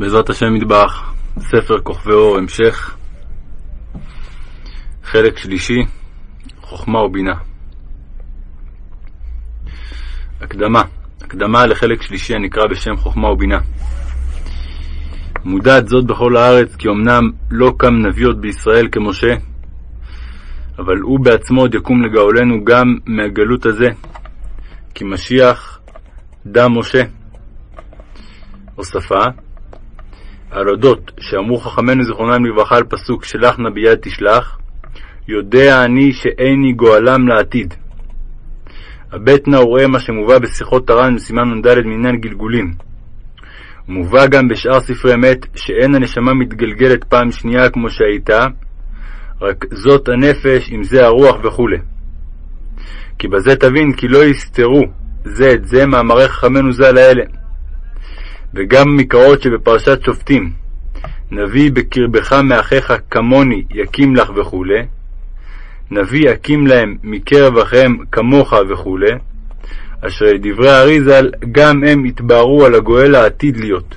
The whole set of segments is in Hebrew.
בעזרת השם מטבח, ספר כוכבי אור, המשך, חלק שלישי, חוכמה ובינה. הקדמה, הקדמה לחלק שלישי הנקרא בשם חוכמה ובינה. מודעת זאת בכל הארץ, כי אמנם לא קם נביא עוד בישראל כמשה, אבל הוא בעצמו עוד יקום לגאולנו גם מהגלות הזה, כי משיח דם משה. הוספה על אודות שאמרו חכמינו זיכרונם לברכה על פסוק שלח נא ביד תשלח, יודע אני שאיני גואלם לעתיד. הבט נא וראה מה שמובא בשיחות הר"ן בסימן נ"ד מעניין גלגולים. מובא גם בשאר ספרי אמת שאין הנשמה מתגלגלת פעם שנייה כמו שהייתה, רק זאת הנפש עם זה הרוח וכו'. כי בזה תבין כי לא יסתרו זה את זה מאמרי חכמינו ז"ל האלה. וגם מקראות שבפרשת שופטים, נביא בקרבך מאחיך כמוני יקים לך וכו', נביא יקים להם מקרב אחיהם כמוך וכו', אשר לדברי האריזל גם הם יתבהרו על הגואל העתיד להיות,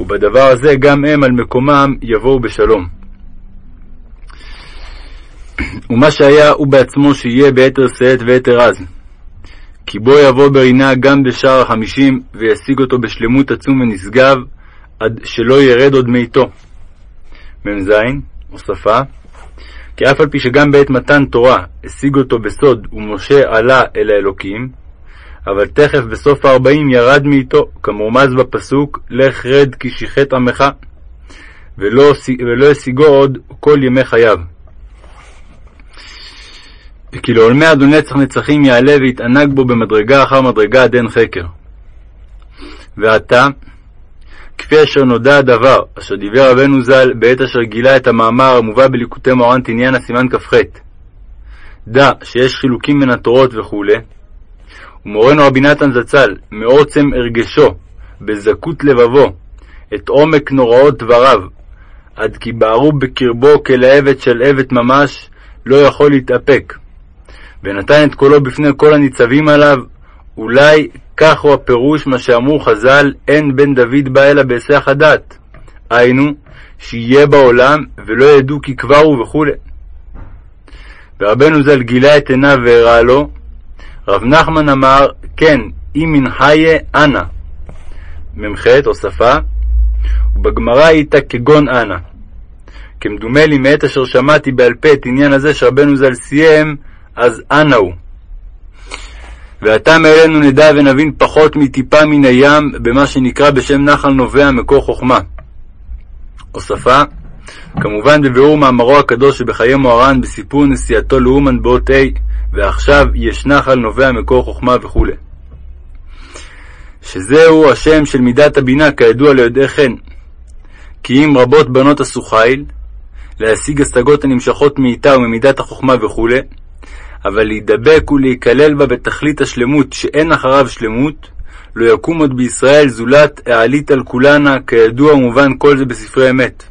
ובדבר הזה גם הם על מקומם יבואו בשלום. ומה שהיה הוא בעצמו שיהיה ביתר שאת ויתר עז. כי בו יבוא ברינה גם בשער החמישים, וישיג אותו בשלמות עצום ונשגב, עד שלא ירד עוד מאיתו. מ"ז, הוספה, כי אף על פי שגם בעת מתן תורה השיג אותו בסוד, ומשה עלה אל האלוקים, אבל תכף בסוף הארבעים ירד מאיתו, כמרומז בפסוק, לך רד כי שיחת עמך, ולא, ולא השיגו עוד כל ימי חייו. וכי לעולמי עד נצח נצחים יעלה ויתענג בו במדרגה אחר מדרגה עד אין חקר. ועתה, כפי אשר נודע הדבר, אשר דיבר רבנו ז"ל בעת אשר גילה את המאמר המובא בליקוטי מורן תניאנה הסימן כ"ח, דע שיש חילוקים בין התורות וכו', ומורנו רבי נתן זצ"ל, מעוצם הרגשו, בזכות לבבו, את עומק נוראות דבריו, עד כי בערו בקרבו כלהבת של עבד ממש, לא יכול להתאפק. ונתן את קולו בפני כל הניצבים עליו, אולי כך הוא הפירוש מה שאמרו חז"ל, אין בן דוד בא אלא בהיסח הדעת. היינו, שיהיה בעולם, ולא ידעו כי כבר הוא וכו'. ורבנו ז"ל גילה את עיניו והראה לו, רב נחמן אמר, כן, אם מן חיה אנא. מ"ח, הוספה, ובגמרא היית כגון אנא. כמדומה לי מעת אשר שמעתי בעל פה את עניין הזה שרבנו ז"ל סיים, אז אנא הוא. ועתה מאלינו נדע ונבין פחות מטיפה מן הים במה שנקרא בשם נחל נובע מקור חוכמה. הוספה כמובן בביאור מאמרו הקדוש שבחיי מוהר"ן בסיפור נסיעתו לאומן באות ה' ועכשיו יש נחל נובע מקור חוכמה וכו'. שזהו השם של מידת הבינה כידוע ליודעי חן. כי אם רבות בנות עשו חיל, להשיג השגות הנמשכות מאיתה וממידת החוכמה וכו', אבל להידבק ולהיכלל בה בתכלית השלמות שאין אחריו שלמות, לא יקום עוד בישראל זולת העלית על כולנה, כידוע ומובן כל זה בספרי אמת.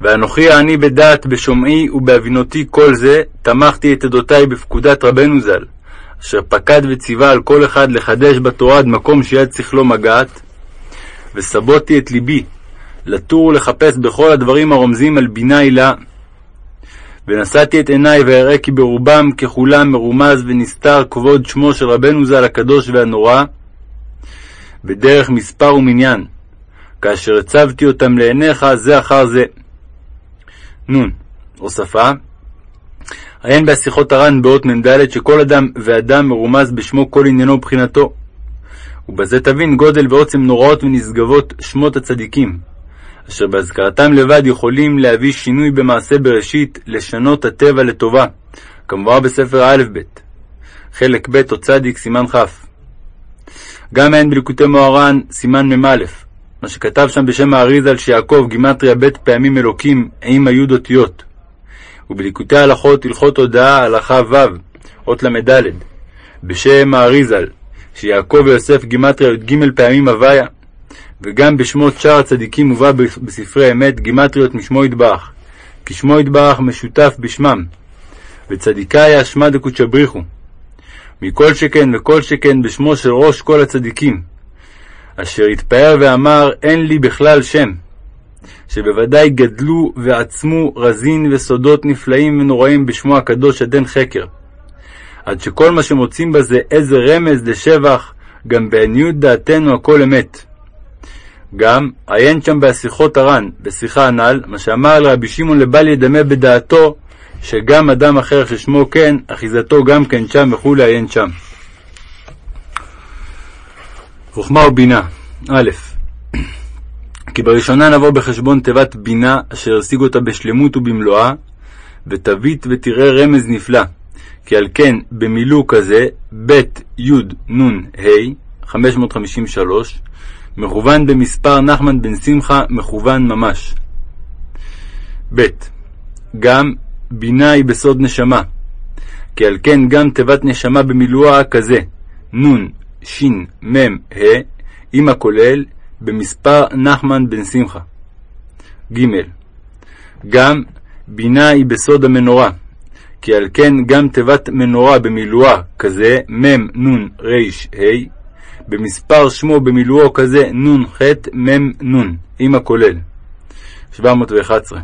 ואנוכי העני בדעת בשומעי ובהבינותי כל זה, תמכתי את עדותי בפקודת רבנו ז"ל, אשר פקד וציווה על כל אחד לחדש בתורה עד מקום שיד שכלו מגעת, וסבותי את ליבי, לתור ולחפש בכל הדברים הרומזים על בינה הילה, ונשאתי את עיניי ואראה כי ברובם ככולם מרומז ונסתר כבוד שמו של רבנו ז"ל הקדוש והנורא, בדרך מספר ומניין, כאשר הצבתי אותם לעיניך זה אחר זה. נ. הוספה עיין בהשיחות הר"ן באות מ"ד שכל אדם ואדם מרומז בשמו כל עניינו ובחינתו. ובזה תבין גודל ועוצם נוראות ונשגבות שמות הצדיקים, אשר בהזכרתם לבד יכולים להביא שינוי במעשה בראשית, לשנות הטבע לטובה, כמובן בספר א'-ב', חלק ב' או צדיק, סימן כ'. גם אין בליקוטי מוהר"ן, סימן מ"א, מה שכתב שם בשם האריזה על שיעקב, גימטריה ב' פעמים אלוקים, עם היוד אותיות. ובליקוטי ההלכות, הלכות הודאה, הלכה ו', אות ל"ד, בשם האריזל, שיעקב ויוסף גימטריה י"ג פעמים הוויה, וגם בשמות שאר הצדיקים מובא בספרי אמת גימטריות משמו יתברך, כי שמו יתברך משותף בשמם, וצדיקאי אשמא דקודשא בריחו. מכל שכן וכל שכן בשמו של ראש כל הצדיקים, אשר התפאר ואמר אין לי בכלל שם, שבוודאי גדלו ועצמו רזין וסודות נפלאים ונוראים בשמו הקדוש עד אין חקר. עד שכל מה שמוצאים בזה איזה רמז לשבח, גם בעניות דעתנו הכל אמת. גם עיין שם בהשיחות הר"ן, בשיחה הנ"ל, מה שאמר לרבי שמעון לבל ידמה בדעתו, שגם אדם אחר ששמו כן, אחיזתו גם כן שם וכולי עיין שם. חוכמה ובינה א. כי בראשונה נבוא בחשבון תיבת בינה, אשר השיג אותה בשלמות ובמלואה, ותביט ותראה רמז נפלא. כי על כן, במילוא כזה, ב' י' נ' ה', 553, מכוון במספר נחמן בן שמחה, מכוון ממש. ב. גם בינה היא בסוד נשמה, כי על כן גם תיבת נשמה במילואה כזה, נ', ש', מ', ה', עם הכולל, במספר נחמן בן שמחה. ג. גם בינה היא בסוד המנורה, כי על כן גם תיבת מנורה במילואה כזה, מ', נ', ר', ה', במספר שמו במילואו כזה, נ', ח', מ', נ', עם הכולל. 711.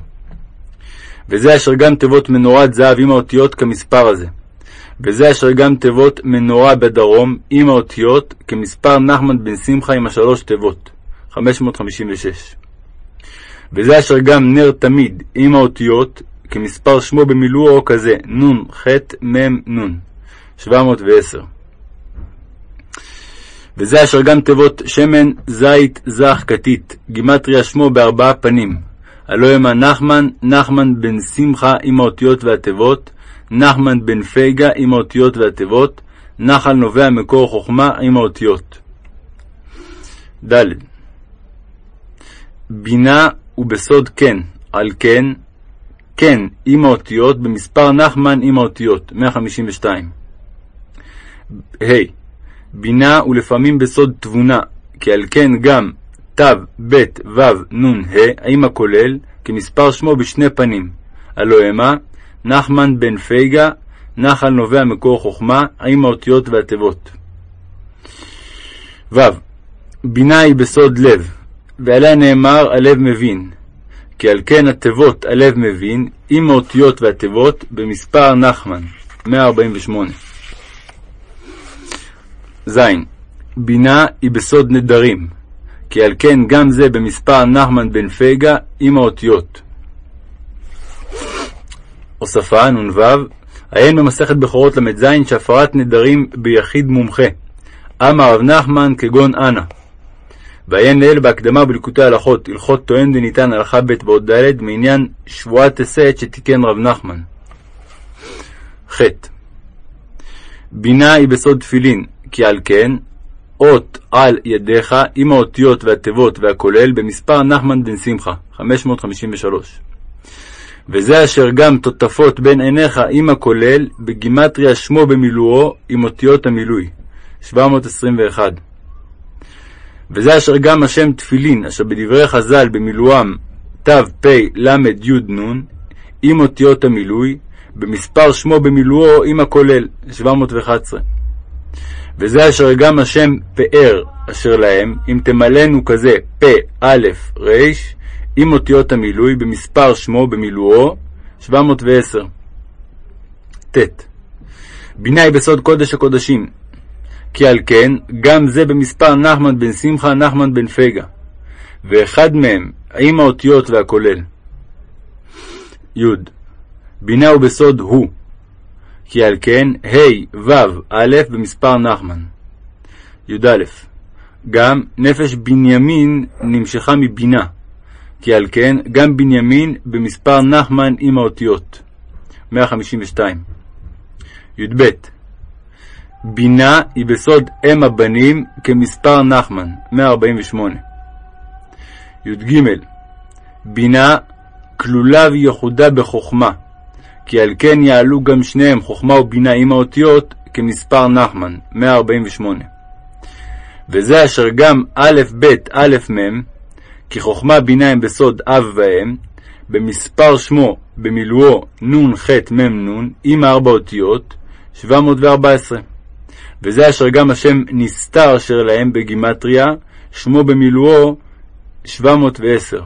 וזה אשר גם תיבות מנורת זהב עם האותיות כמספר הזה. וזה אשר גם תיבות מנורה בדרום עם האותיות כמספר נחמן בן שמחה עם השלוש תיבות. 556. וזה אשר גם נר תמיד עם האותיות כמספר שמו במילואו כזה, נ', ח', מ', נ', 710. וזה אשר גם תיבות שמן, זית, זך, כתית, גימטריה שמו בארבעה פנים. הלא המה נחמן, נחמן בן שמחה עם האותיות והתיבות, נחמן בן פייגה עם האותיות והתיבות, נחל נובע מקור חוכמה עם האותיות. ד. בינה ובסוד כן, על כן, כן עם האותיות במספר נחמן עם האותיות, 152. ה. בינה ולפעמים בסוד תבונה, כי על כן גם תו, ב, ו, נ, ה, עם הכולל, כמספר שמו בשני פנים. הלא המה, נחמן בן פייגה, נחל נובע מקור חוכמה, עם האותיות והתיבות. ו. בינה היא בסוד לב, ועליה נאמר הלב מבין, כי על כן התיבות הלב מבין, עם האותיות והתיבות, במספר נחמן, 148. ז. בינה היא בסוד נדרים, כי על כן גם זה במספר נחמן בן פגה עם האותיות. הוספה נ"ו עיין במסכת בכורות ל"ז שהפרת נדרים ביחיד מומחה. אמר רב נחמן כגון אנא. ועיין לאל בהקדמה בליקוטי הלכות, הלכות טוען דניתן הלכה ב' ועוד ד' מעניין שבועת הסת שתיקן רב נחמן. ח. בינה היא בסוד תפילין, כי על כן, אות על ידיך עם האותיות והתיבות והכולל במספר נחמן בן שמחה, 553. וזה אשר גם תותפות בין עיניך עם הכולל בגימטריה שמו במילואו עם אותיות המילוי, 721. וזה אשר גם השם תפילין, אשר בדברי חז"ל במילואם תפ"ל"י"נ, עם אותיות המילוי, במספר שמו במילואו עם הכולל, 711. וזה אשר גם השם פאר אשר להם, אם תמלאנו כזה פ, א', ר', עם אותיות המילוי, במספר שמו במילואו, 710. ט. בינה בסוד קודש הקודשים, כי על כן, גם זה במספר נחמן בן שמחה, נחמן בן פגה, ואחד מהם עם האותיות והכולל. י. בינה בסוד הוא, כי על כן ה' ו' א' במספר נחמן. י"א גם נפש בנימין נמשכה מבינה, כי על כן גם בנימין במספר נחמן עם האותיות. 152. י"ב בינה היא בסוד אם הבנים כמספר נחמן, 148. י"ג בינה כלולה וייחודה בחוכמה, כי על כן יעלו גם שניהם חוכמה ובינה עם האותיות כמספר נחמן, 148. וזה אשר גם א' ב' א' מ', כי חוכמה בינה הם בסוד אב ואם, במספר שמו במילואו נ' ח' מ' נ', עם ארבע אותיות, 714. וזה אשר גם השם נסתר אשר להם בגימטריה, שמו במילואו 710.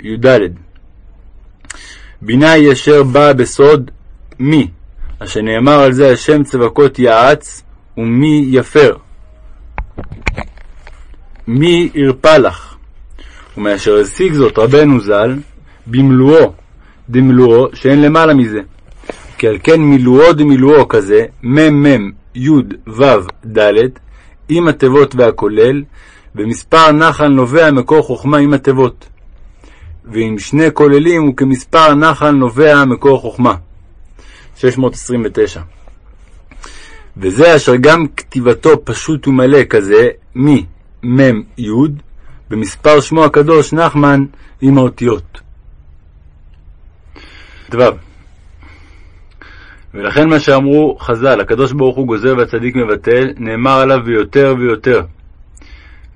י"ד בינה היא אשר באה בסוד מי, אשר נאמר על זה השם צבקות יעץ, ומי יפר. מי ירפא לך? ומאשר השיג זאת רבנו ז"ל, במלואו דמלואו, שאין למעלה מזה. כי על כן מילואו דמילואו כזה, מ"מ, י', ו', ד', עם התיבות והכולל, ומספר נחל נובע מקור חוכמה עם התיבות. ועם שני כוללים הוא כמספר נחל נובע מקור חוכמה. 629. וזה אשר גם כתיבתו פשוט ומלא כזה, מי, מ', י', במספר שמו הקדוש נחמן עם האותיות. ו. ולכן מה שאמרו חז"ל, הקדוש ברוך הוא גוזר והצדיק מבטל, נאמר עליו ביותר ויותר.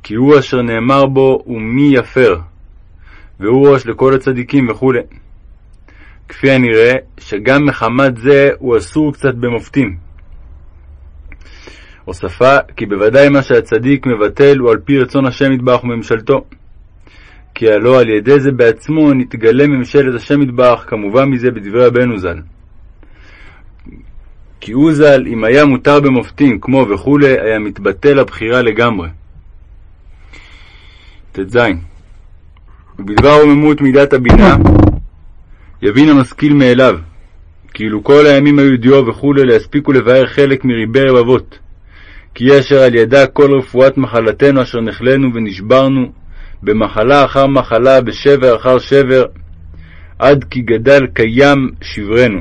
כי הוא אשר נאמר בו ומי יפר, והוא ראש לכל הצדיקים וכו'. כפי הנראה, שגם מחמת זה הוא אסור קצת במופתים. הוספה, כי בוודאי מה שהצדיק מבטל הוא על פי רצון השם יתברך וממשלתו. כי הלא על ידי זה בעצמו נתגלה ממשלת השם יתברך, כמובן מזה בדברי רבנו ז"ל. כי הוא ז"ל, אם היה מותר במופתים, כמו וכולי, היה מתבטל הבחירה לגמרי. ט"ז ובדבר רוממות מידת הבינה, יבין המשכיל מאליו, כאילו כל הימים היו דיו וכולי להספיקו לבאר חלק מריבי רבבות. כי היא אשר על ידה כל רפואת מחלתנו אשר נחלנו ונשברנו, במחלה אחר מחלה, בשבר אחר שבר, עד כי גדל קיים שברנו.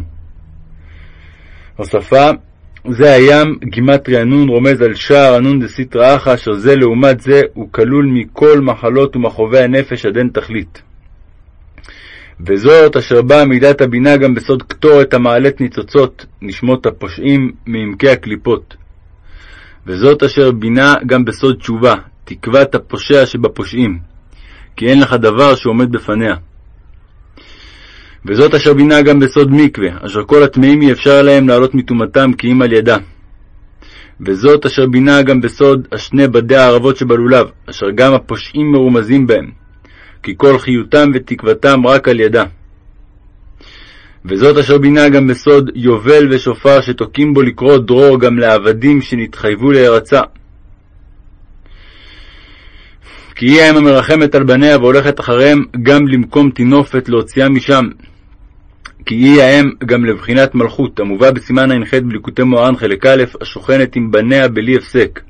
הוספה זה הים גימטרי הנון רומז על שער הנון דסיטרא אחא, אשר זה לעומת זה הוא כלול מכל מחלות ומכאובי הנפש עד אין תכלית. וזאת אשר באה מידת הבינה גם בסוד קטורת המעלת ניצוצות, נשמות הפושעים מעמקי הקליפות. וזאת אשר בינה גם בסוד תשובה, תקוות הפושע שבפושעים, כי אין לך דבר שעומד בפניה. וזאת אשר בינה גם בסוד מקווה, אשר כל הטמאים אי אפשר להם לעלות מטומאתם כי אם על ידה. וזאת אשר בינה גם בסוד השני בדי הערבות שבלולב, אשר גם הפושעים מרומזים בהם, כי כל חיותם ותקוותם רק על ידה. וזאת אשר בינה גם בסוד יובל ושופר שתוקעים בו לקרוא דרור גם לעבדים שנתחייבו להירצה. כי היא האם המרחמת על בניה והולכת אחריהם גם למקום טינופת להוציאה משם. כי היא האם גם לבחינת מלכות, המובא בסימן ע"ח בליקוטי מוהר"ן חלק א', השוכנת עם בניה בלי הפסק.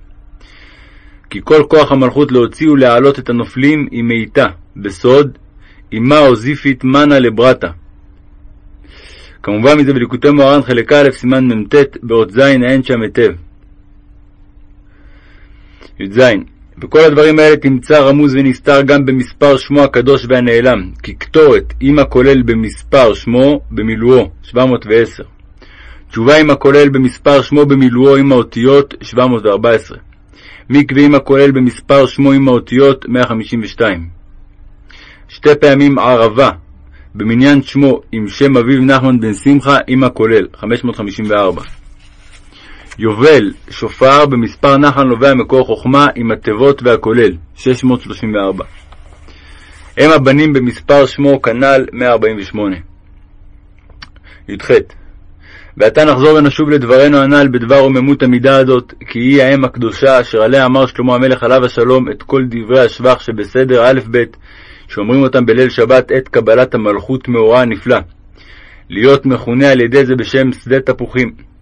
כי כל כוח המלכות להוציא ולהעלות את הנופלים היא מאיתה, בסוד, עמה הוזיפית מנה לברתה. כמובן מזה בליקוטי מוהר"ן חלק א', סימן מ"ט, באות ז', אין שם היטב. י"ז וכל הדברים האלה תמצא רמוז ונסתר גם במספר שמו הקדוש והנעלם, כי קטורת עם הכולל במספר שמו במילואו 710. תשובה עם הכולל במספר שמו במילואו עם האותיות 714. מקווה עם הכולל במספר שמו עם האותיות 152. שתי פעמים ערבה במניין שמו עם שם אביו נחמן בן שמחה עם הכולל 554. יובל, שופר, במספר נחל נובע מקור חוכמה עם התיבות והכולל, 634. הם הבנים במספר שמו כנ"ל 148. י"ח ועתה נחזור ונשוב לדברנו הנ"ל בדבר רוממות המידה הזאת, כי היא האם הקדושה אשר עליה אמר שלמה המלך עליו השלום את כל דברי השבח שבסדר א' ב', שאומרים אותם בליל שבת עת קבלת המלכות מאורע הנפלא, להיות מכונה על ידי זה בשם שדה תפוחים.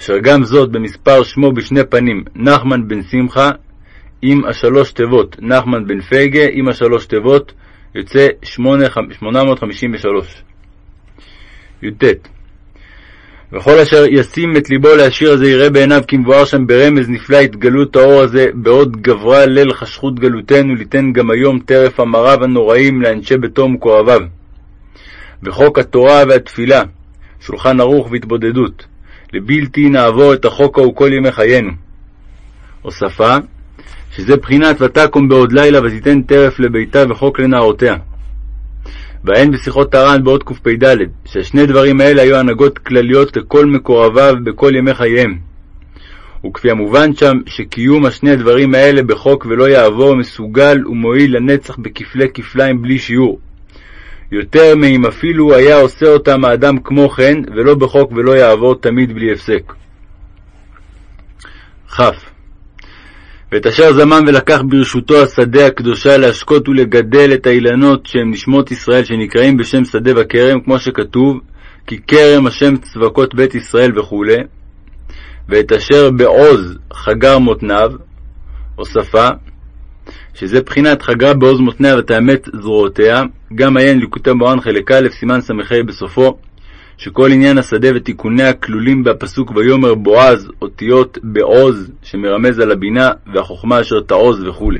אשר גם זאת במספר שמו בשני פנים, נחמן בן שמחה, עם השלוש תיבות, נחמן בן פייגה, עם השלוש תיבות, יוצא 853. י"ט וכל אשר ישים את ליבו להשאיר הזה יראה בעיניו כי מבואר שם ברמז נפלא התגלות האור הזה, בעוד גברה ליל חשכות גלותנו, ליתן גם היום טרף המרב הנוראים לאנשי ביתו ומקורביו. וחוק התורה והתפילה, שולחן ערוך והתבודדות, לבלתי נעבור את החוק ההוא כל ימי חיינו. הוספה, שזה בחינת ותקום בעוד לילה ותיתן טרף לביתה וחוק לנערותיה. והן בשיחות הר"ן בעוד קפ"ד, ששני דברים האלה היו הנהגות כלליות לכל מקורביו בכל ימי חייהם. וכפי המובן שם, שקיום השני הדברים האלה בחוק ולא יעבור מסוגל ומועיל לנצח בכפלי כפליים בלי שיעור. יותר מאם אפילו היה עושה אותם האדם כמו כן, ולא בחוק ולא יעבור תמיד בלי הפסק. כ. ואת אשר זמן ולקח ברשותו השדה הקדושה להשקות ולגדל את האילנות שהם נשמות ישראל שנקראים בשם שדה וכרם, כמו שכתוב, כי כרם השם צבקות בית ישראל וכו', ואת אשר בעוז חגר מותניו, הוספה, שזה בחינת חגרה בעוז מותניה ותאמת זרועותיה, גם עיין ליקוטי מורן חלק א', סימן ס"ה בסופו, שכל עניין השדה ותיקוניה כלולים בפסוק ויאמר בועז, אותיות בעוז, שמרמז על הבינה והחוכמה אשר תעוז וכו'.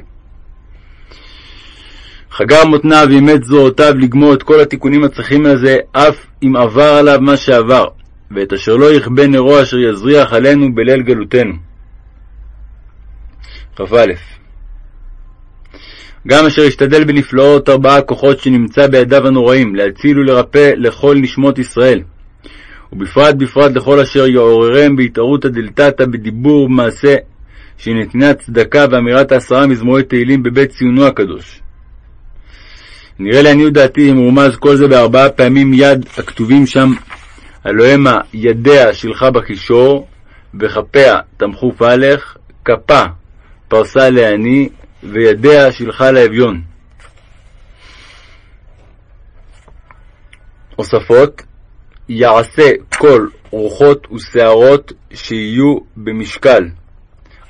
חגר מותניו ואימץ זרועותיו לגמור את כל התיקונים הצריכים לזה, אף אם עבר עליו מה שעבר, ואת אשר לא יכבה נרו אשר יזריח עלינו בליל גלותנו. כ"א גם אשר השתדל בנפלאות ארבעה כוחות שנמצא בידיו הנוראים, להציל ולרפא לכל נשמות ישראל. ובפרט בפרט לכל אשר יעוררם בהתערותא דלתתא בדיבור ובמעשה, שנתינת צדקה ואמירת העשרה מזמורי תהילים בבית ציונו הקדוש. נראה לעניות דעתי אם רומז כל זה בארבעה פעמים יד הכתובים שם, הלא המה ידיה שלחה בקישור, וכפיה תמכו פלך, כפה פרסה לעני, וידיה שילחה לאביון. הוספות יעשה כל רוחות ושערות שיהיו במשקל,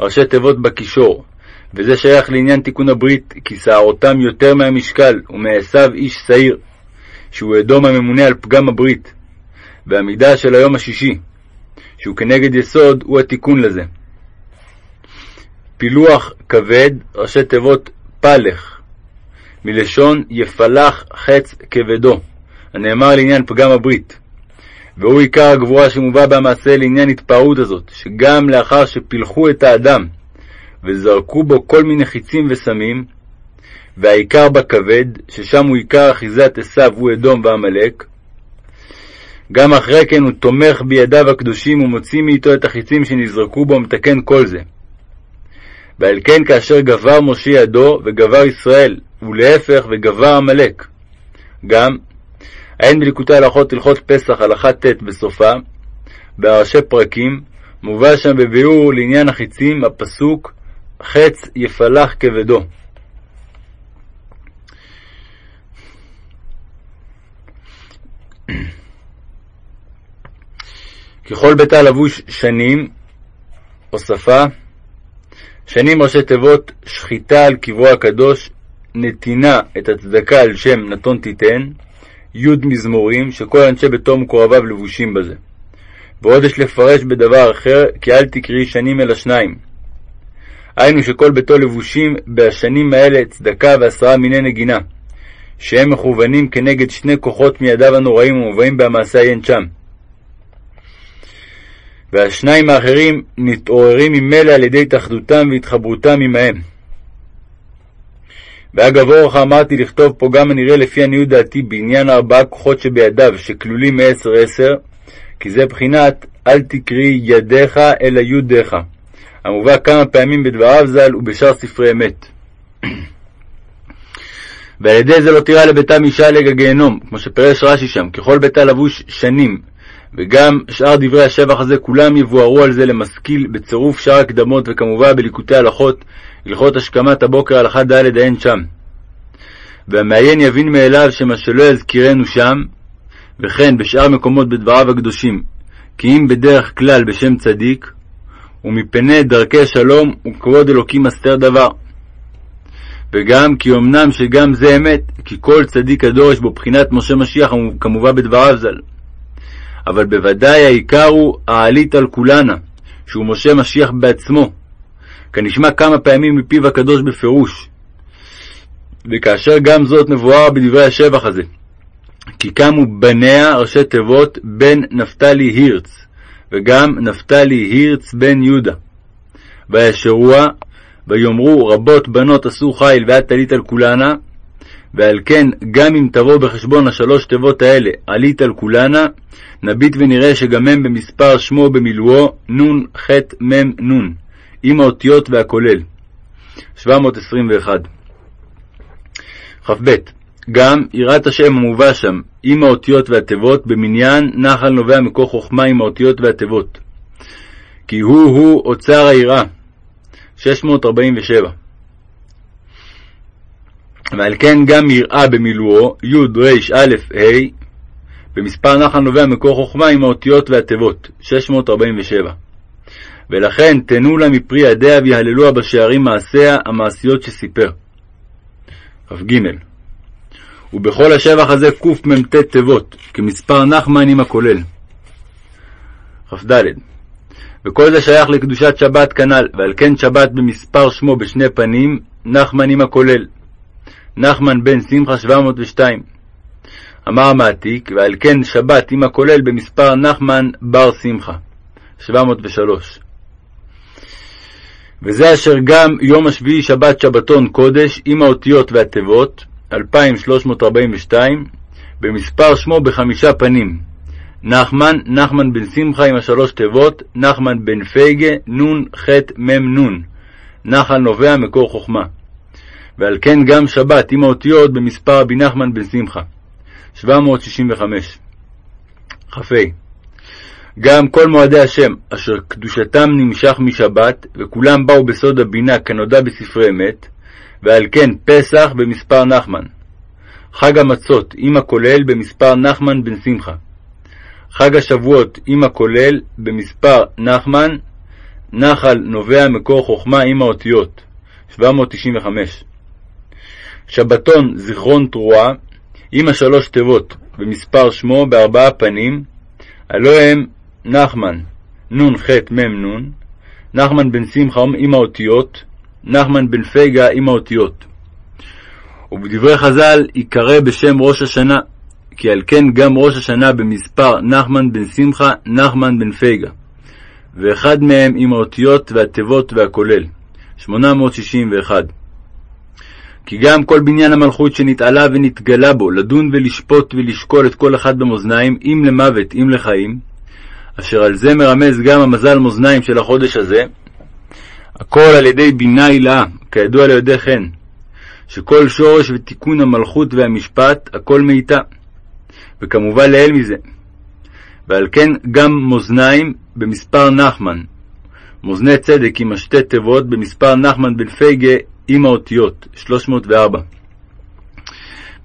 ראשי תיבות בקישור, וזה שייך לעניין תיקון הברית, כי שערותם יותר מהמשקל, ומעשיו איש שעיר, שהוא אדום הממונה על פגם הברית, והמידה של היום השישי, שהוא כנגד יסוד, הוא התיקון לזה. פילוח כבד, ראשי תיבות פלך, מלשון יפלח חץ כבדו, הנאמר לעניין פגם הברית. והוא עיקר הגבורה שמובא במעשה לעניין התפארות הזאת, שגם לאחר שפילחו את האדם וזרקו בו כל מיני חיצים וסמים, והעיקר בכבד, ששם הוא עיקר אחיזת עשיו הוא אדום ועמלק, גם אחרי כן הוא תומך בידיו הקדושים ומוציא מאיתו את החיצים שנזרקו בו ומתקן כל זה. ועל כן כאשר גבר משה ידו וגבר ישראל, ולהפך וגבר עמלק. גם, עין בליקוטי הלכות הלכות פסח הלכה ט' בסופה, בראשי פרקים, מובא שם בביאור לעניין החיצים הפסוק חץ יפלח כבדו. ככל ביתה לבוש שנים, הוספה שנים ראשי תיבות שחיטה על קברו הקדוש, נתינה את הצדקה על שם נתון תיתן, י' מזמורים, שכל אנשי ביתו מקורביו לבושים בזה. ועוד יש לפרש בדבר אחר, כי אל תקראי שנים אלא שניים. היינו שכל ביתו לבושים בשנים האלה צדקה ועשרה מיני נגינה, שהם מכוונים כנגד שני כוחות מידיו הנוראים ומובאים במעשה עיין שם. והשניים האחרים מתעוררים ממילא על ידי התאחדותם והתחברותם עמהם. ואגב אורך אמרתי לכתוב פה גם הנראה לפי עניות דעתי בעניין ארבעה כוחות שבידיו, שכלולים מעשר עשר, כי זה בחינת אל תקראי ידיך אלא יודיך, המובא כמה פעמים בדבריו ז"ל ובשאר ספרי אמת. ועל ידי זה לא תירא לביתם אישה לגה גיהנום, כמו שפרש רש"י שם, ככל ביתה לבוש שנים, וגם שאר דברי השבח הזה כולם יבוארו על זה למשכיל בצירוף שאר הקדמות וכמובן בליקוטי הלכות, הלכות השכמת הבוקר הלכה ד' אין שם. והמעיין יבין מאליו שמה שלא יזכירנו שם, וכן בשאר מקומות בדבריו הקדושים, כי אם בדרך כלל בשם צדיק, ומפני דרכי שלום וכבוד אלוקים מסתר דבר. וגם כי אמנם שגם זה אמת, כי כל צדיק הדור יש בו בחינת משה משיח כמובן בדבריו ז"ל. אבל בוודאי העיקר הוא העלית על כולנה, שהוא משה משיח בעצמו, כנשמע כמה פעמים מפיו הקדוש בפירוש. וכאשר גם זאת מבואר בדברי השבח הזה, כי קמו בניה ראשי תיבות בן נפתלי הירץ, וגם נפתלי הירץ בן יהודה. וישרוה, ויאמרו רבות בנות עשו חיל ואת תלית על כולנה, ועל כן, גם אם תבוא בחשבון השלוש תיבות האלה, עלית על כולנה, נביט ונראה שגם הם במספר שמו במילואו נון ח מ נון, עם האותיות והכולל. 721 כ"ב גם יראת השם המובא שם עם האותיות והתיבות במניין נחל נובע מקור חוכמה עם האותיות והתיבות. כי הוא-הוא אוצר היראה. 647 ועל כן גם יראה במילואו י ר א ה במספר נחל נובע מקור חוכמה עם האותיות והתיבות. 647 ולכן תנו לה מפרי ידיה ויהללוה בשערים מעשיה המעשיות שסיפר. כ"ג ובכל השבח הזה קמ"ט תיבות, כמספר נחמן עם הכולל. כ"ד וכל זה שייך לקדושת שבת כנ"ל, ועל כן שבת במספר שמו בשני פנים, נחמן עם הכולל. נחמן בן שמחה 702. אמר המעתיק, ועל כן שבת עם הכולל במספר נחמן בר שמחה. 703. וזה אשר גם יום השביעי שבת שבתון קודש עם האותיות והתיבות, 2342, במספר שמו בחמישה פנים. נחמן, נחמן בן שמחה עם השלוש תיבות, נחמן בן פייגה, נון ח מ נון. נחל נובע מקור חוכמה. ועל כן גם שבת עם האותיות במספר רבי נחמן בן שמחה. 765 כ"ה גם כל מועדי השם, אשר קדושתם נמשך משבת, וכולם באו בסוד הבינה כנודע בספרי אמת, ועל כן פסח במספר נחמן. חג המצות עם הכולל במספר נחמן בן שמחה. חג השבועות עם הכולל במספר נחמן, נחל נובע מקור חוכמה עם האותיות. 795. שבתון זיכרון תרועה עם השלוש תיבות במספר שמו בארבעה פנים, הלא הם נחמן נ"ח מ"נ, נחמן בן שמחה עם האותיות, נחמן בן פגה עם האותיות. ובדברי חז"ל ייקרא בשם ראש השנה, כי על כן גם ראש השנה במספר נחמן בן שמחה, נחמן בן פגה, ואחד מהם עם האותיות והתיבות והכולל. 861 כי גם כל בניין המלכות שנתעלה ונתגלה בו, לדון ולשפוט ולשקול את כל אחד במאזניים, אם למוות אם לחיים, אשר על זה מרמז גם המזל מאזניים של החודש הזה, הכל על ידי בינה הילאה, כידוע ליודעי חן, שכל שורש ותיקון המלכות והמשפט, הכל מאיתה, וכמובן לאל מזה. ועל כן גם מאזניים במספר נחמן, מאזני צדק עם השתי תיבות במספר נחמן בן פייגה עם האותיות, 304.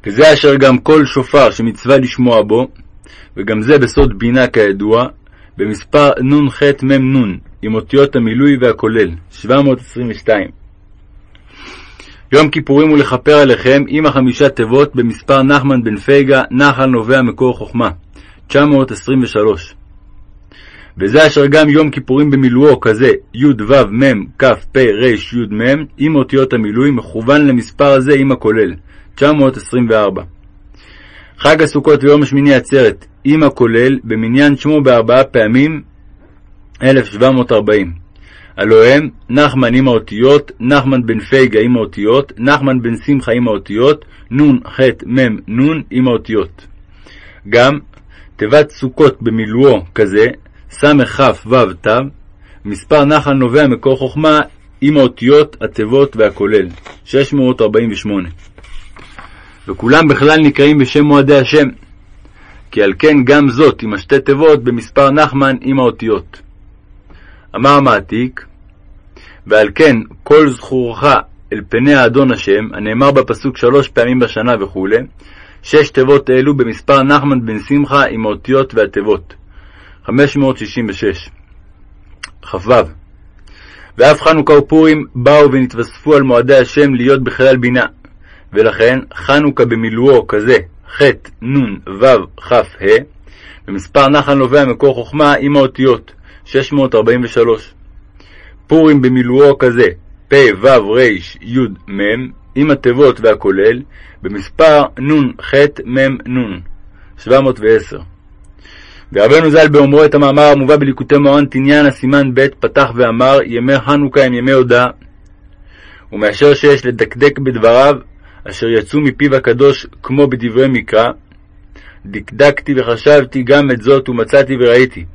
וזה אשר גם כל שופר שמצווה לשמוע בו, וגם זה בסוד בינה כידוע, במספר נ"ח מ"נ, עם אותיות המילוי והכולל, 722. יום כיפורים הוא לכפר עליכם עם החמישה תיבות במספר נחמן בן פייגה, נחל נובע מקור חוכמה, 923. וזה אשר גם יום כיפורים במילואו כזה, י"ו מ' כ' פ' ר' י' מ', עם אותיות המילוי, מכוון למספר הזה עם הכולל, 924. חג הסוכות ויום השמיני עצרת, עם הכולל, במניין שמו בארבעה פעמים, 1740. הלא הם נחמן עם האותיות, נחמן בן פייגה עם האותיות, נחמן בן שמחה עם האותיות, נ' ח' מ' נ' עם האותיות. גם תיבת סוכות במילואו כזה, סכ"ו תו, מספר נחל נובע מקור חוכמה עם האותיות, התיבות והכולל, 648. וכולם בכלל נקראים בשם מועדי השם, כי על כן גם זאת עם השתי תיבות במספר נחמן עם האותיות. אמר המעתיק, ועל כן כל זכורך אל פני האדון השם, הנאמר בפסוק שלוש פעמים בשנה וכו', שש תיבות אלו במספר נחמן בן שמחה עם האותיות והתיבות. 566 כ"ו ואף חנוכה ופורים באו ונתווספו על מועדי השם להיות בכלל בינה, ולכן חנוכה במילואו כזה ח' נ' ו' כ' ה', ומספר נחל נובע מקור חוכמה עם האותיות 643. פורים במילואו כזה פ' ו' ר' י' מ', עם התיבות והכולל, במספר נ' ח' מ' נ' 710. ורבנו ז"ל באומרו את המאמר המובא בליקוטי מוהר"ן תניאנה סימן ב' פתח ואמר ימי חנוכה הם ימי הודאה. ומאשר שיש לדקדק בדבריו, אשר יצאו מפיו הקדוש כמו בדברי מקרא, דקדקתי וחשבתי גם את זאת ומצאתי וראיתי,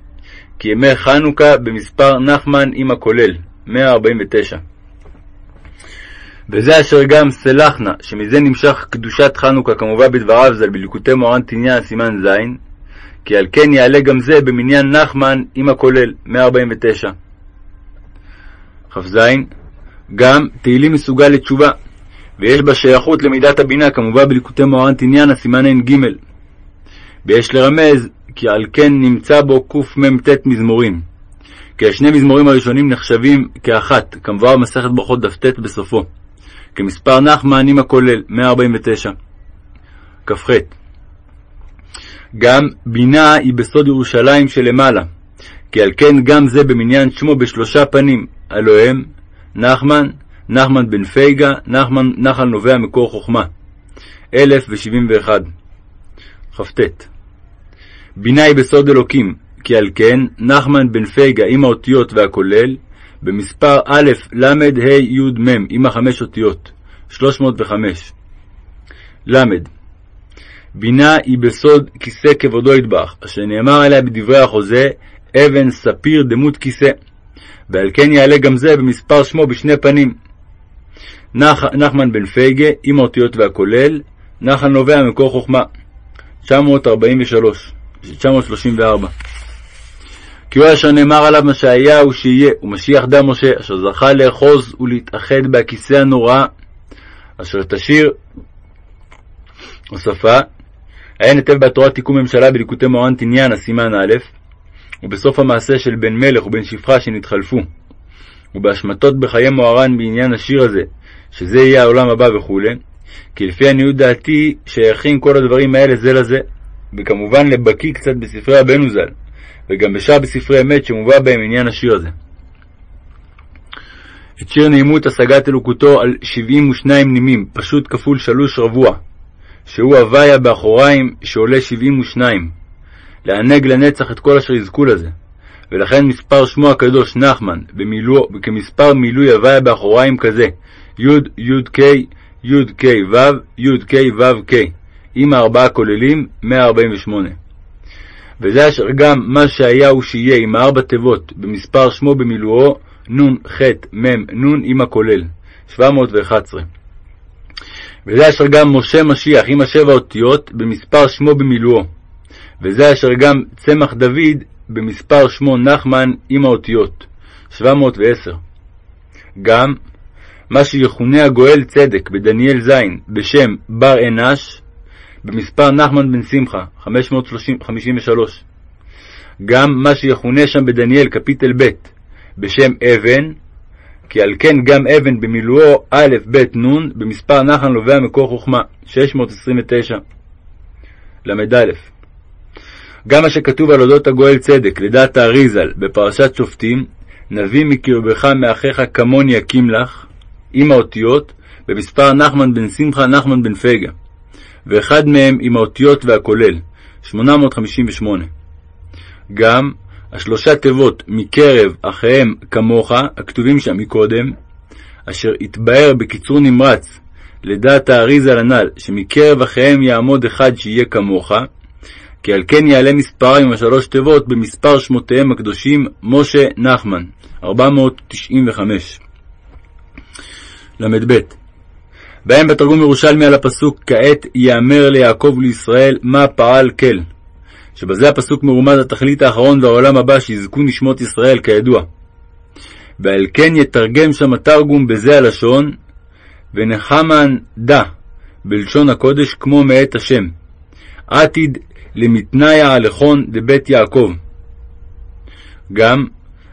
כי ימי חנוכה במספר נחמן עם הכולל, 149. וזה אשר גם סלחנה, שמזה נמשך קדושת חנוכה כמובא בדבריו ז"ל בליקוטי מורן תניא סימן ז', כי על כן יעלה גם זה במניין נחמן עם הכולל, 149. כ"ז גם תהילים מסוגל לתשובה, ויש בה שייכות למידת הבינה, כמובן בליקוטי מוהר"ן תניאנה, סימן ע"ג. ויש לרמז כי על כן נמצא בו קמ"ט מזמורים. כי השני מזמורים הראשונים נחשבים כאחת, כמבואר במסכת ברכות דף בסופו. כמספר נחמן עם הכולל, 149. כ"ח גם בינה היא בסוד ירושלים שלמעלה, כי על כן גם זה במניין שמו בשלושה פנים, הלא נחמן, נחמן בן פייגה, נחמן נחל נובע מקור חוכמה. 1071 כ"ט בינה היא בסוד אלוקים, כי על כן נחמן בן פייגה עם האותיות והכולל, במספר א', ל', ה', י', מ', עם החמש אותיות, 305. ל. בינה היא בסוד כיסא כבודו ידבח, אשר נאמר עליה בדברי החוזה, אבן ספיר דמות כיסא. ועל כן יעלה גם זה במספר שמו בשני פנים. נח, נחמן בן פייגה, עם האותיות והכולל, נחל נובע מקור חוכמה. 943, 934. כי הוא אשר נאמר עליו מה שהיה הוא שיהיה, ומשיח דם משה, אשר זכה לאחוז ולהתאחד בכיסא הנורא, אשר תשאיר הוספה, היה נתב בתורה תיקון ממשלה בליקוטי מורן תניאנה, סימן א', ובסוף המעשה של בן מלך ובן שפחה שנתחלפו, ובהשמטות בחיי מוהר"ן בעניין השיר הזה, שזה יהיה העולם הבא וכו', כי לפי עניות דעתי שייכים כל הדברים האלה זה לזה, וכמובן לבקיא קצת בספרי רבנו ז"ל, וגם בשאר בספרי אמת שמובא בהם עניין השיר הזה. את שיר נעימות השגת אלוקותו על שבעים ושניים נימים, פשוט כפול שלוש רבוע, שהוא הוויה באחוריים שעולה שבעים ושניים, לענג לנצח את כל אשר יזכו לזה. ולכן מספר שמו הקדוש נחמן, במילוא, כמספר מילוי הוויה באחוריים כזה, י, י, ק, י, ק, ו, י, ק, ו, ק, עם הארבעה כוללים, 148. וזה אשר גם מה שהיה הוא שיהיה עם ארבע תיבות, במספר שמו במילואו, נ, ח, מ, עם הכולל, 711. וזה אשר גם משה משיח עם השבע אותיות, במספר שמו במילואו. וזה אשר גם צמח דוד במספר שמו נחמן עם האותיות, 710. גם מה שיכונה הגואל צדק בדניאל ז' בשם בר אנש, במספר נחמן בן שמחה, 553. גם מה שיכונה שם בדניאל קפיטל ב' בשם אבן, כי על כן גם אבן במילואו א', ב', נ', במספר נחן נובע מקור חוכמה, 629. ל"א גם מה שכתוב על אודות הגואל צדק, לדעת האריזל, בפרשת שופטים, נביא מקרבך מאחיך כמוני יקים לך, עם האותיות, במספר נחמן בן שמחה, נחמן בן פגה, ואחד מהם עם האותיות והכולל, 858. גם השלושה תיבות מקרב אחיהם כמוך, הכתובים שם מקודם, אשר התבהר בקיצור נמרץ לדעת האריזל הנ"ל, שמקרב אחיהם יעמוד אחד שיהיה כמוך, כי על כן יעלה מספרם עם השלוש תיבות במספר שמותיהם הקדושים משה נחמן, 495. ל"ב בהם בתרגום ירושלמי על הפסוק כעת יאמר ליעקב ולישראל מה פעל כל, שבזה הפסוק מרומז התכלית האחרון והעולם הבא שיזכו נשמות ישראל כידוע. ועל כן יתרגם שם התרגום בזה הלשון ונחמן דה בלשון הקודש כמו מאת השם. עתיד למתניה הלכון דבית יעקב. גם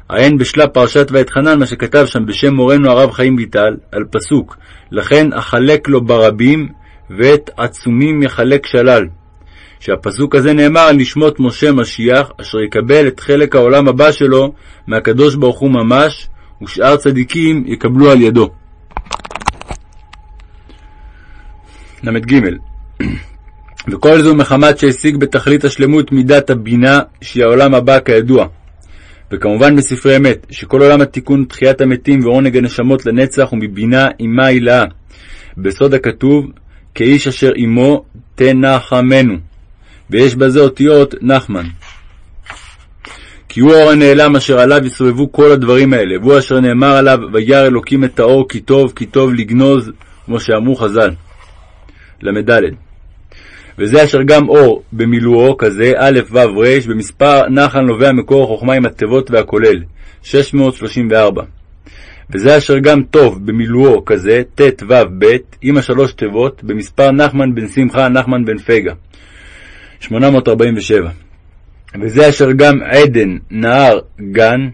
עיין בשלב פרשת ואתחנן מה שכתב שם בשם מורנו הרב חיים ויטל על פסוק לכן אחלק לו ברבים ואת עצומים יחלק שלל. שהפסוק הזה נאמר על נשמות משה משיח אשר יקבל את חלק העולם הבא שלו מהקדוש ברוך הוא ממש ושאר צדיקים יקבלו על ידו. ל"ג וכל זו מחמת שהשיג בתכלית השלמות מידת הבינה, שהיא העולם הבא כידוע. וכמובן בספרי אמת, שכל עולם התיקון תחיית המתים ועונג הנשמות לנצח ומבינה עמה הילאה. בסוד הכתוב, כאיש אשר עמו תנחמנו, ויש בזה אותיות נחמן. כי הוא האור הנעלם אשר עליו יסובבו כל הדברים האלה, והוא אשר נאמר עליו, וירא אלוקים את האור כי טוב כי טוב לגנוז, כמו שאמרו חז"ל. ל"ד וזה אשר גם אור במילואו כזה, א' ו' ר', במספר נחל נובע מקור החוכמה עם התיבות והכולל, 634. וזה אשר גם טוב במילואו כזה, ט' ו' ב', עם השלוש תיבות, במספר נחמן בן שמחה, נחמן בן פגה, 847. וזה אשר גם עדן, נהר, גן,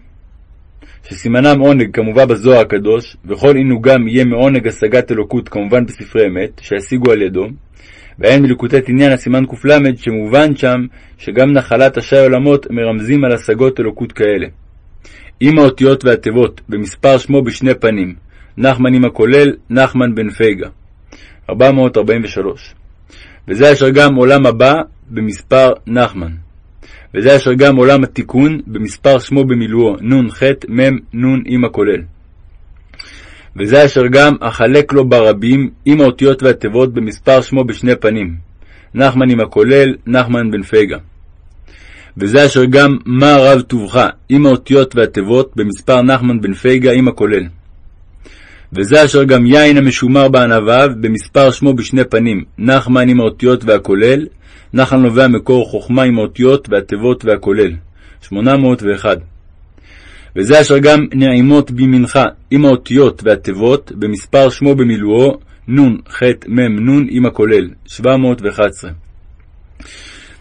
שסימנם עונג כמובן בזוהר הקדוש, וכל עינוגם יהיה מעונג השגת אלוקות כמובן בספרי אמת, שישיגו על ידו, ואין מליקוטי עניין הסימן קל, שמובן שם שגם נחלת השי עולמות מרמזים על השגות אלוקות כאלה. עם האותיות והתיבות, במספר שמו בשני פנים, נחמן עם הכולל, נחמן בן פייגה. 443. וזה אשר גם עולם הבא במספר נחמן. וזה אשר גם עולם התיקון במספר שמו במילואו, נ"ח מ"ם נ' עם הכולל. וזה אשר גם אחלק לו ברבים עם האותיות והתיבות במספר שמו בשני פנים, נחמן עם הכולל, נחמן בן פגה. וזה אשר גם מה רב טובך עם האותיות והתיבות במספר נחמן בן פגה עם הכולל. וזה אשר גם יין המשומר בענביו במספר שמו בשני פנים, נחמן עם האותיות והכולל, נחל נובע מקור חוכמה עם האותיות והתיבות והכולל. 801. וזה אשר גם נעימות בימינך עם האותיות והתיבות במספר שמו במילואו נ' ח' מ' נ' עם הכולל. 711.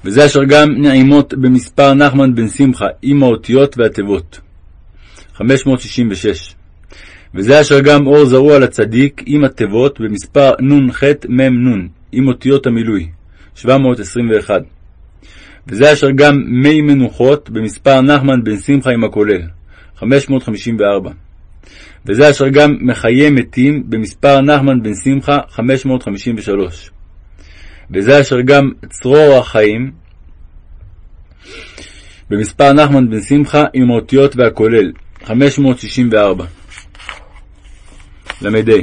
וזה אשר גם נעימות במספר נחמן בן שמחה עם האותיות והתיבות. 566. וזה אשר גם אור זרוע לצדיק עם התיבות במספר נ"ח מ"ם נ' עם אותיות המילוי. 721. וזה אשר גם מי מנוחות במספר נחמן בן שמחה עם הכולל, 554. וזה אשר גם מחיי מתים במספר נחמן בן שמחה, 553. וזה אשר גם צרור החיים במספר נחמן בן שמחה עם האותיות והכולל, 564. ל"ה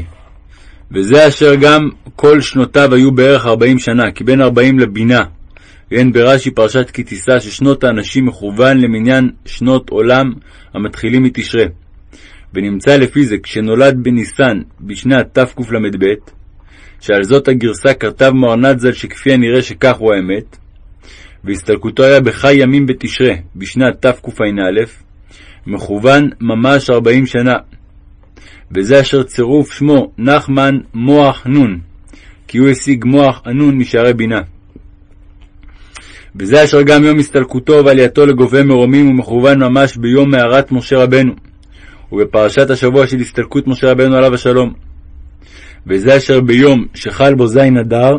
וזה אשר גם כל שנותיו היו בערך ארבעים שנה, כי בין ארבעים לבינה. ואין ברש"י פרשת כי תישא ששנות האנשים מכוון למניין שנות עולם המתחילים מתשרה. ונמצא לפי זה כשנולד בניסן בשנת תקל"ב, שעל זאת הגרסה כתב מוהר"ן ז"ל שכפי הנראה שכך הוא האמת, והסתלקותו היה בחי ימים בתשרה בשנת תקע"א, מכוון ממש ארבעים שנה, וזה אשר צירוף שמו נחמן מוח נון, כי הוא השיג מוח הנון משערי בינה. וזה אשר גם יום הסתלקותו ועלייתו לגובה מרומים ומכוון ממש ביום מערת משה רבנו, ובפרשת השבוע של הסתלקות משה רבנו עליו השלום. וזה אשר ביום שחל בו זין אדר,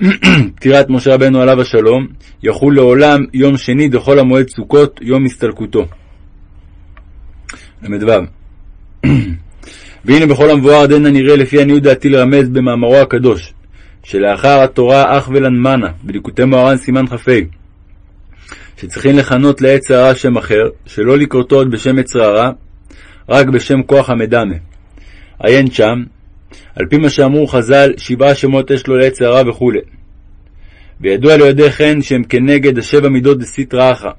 פטירת משה רבנו עליו השלום, יחול לעולם יום שני דחול המועד סוכות, יום הסתלקותו. ל"ו והנה בכל המבואר דנא נראה לפי עניות דעתי לרמז במאמרו הקדוש, שלאחר התורה אח ולנמנה, בליקוטי מוהר"ן סימן כ"ה, שצריכים לכנות לעץ הרע שם אחר, שלא לקרותו עוד בשם עץ הרע, רק בשם כוח המדמה. עיין שם, על פי מה שאמרו חז"ל, שבעה שמות יש לו לעץ הרע וכו'. וידוע ליודעי כן שהם כנגד השבע מידות דסית אחא,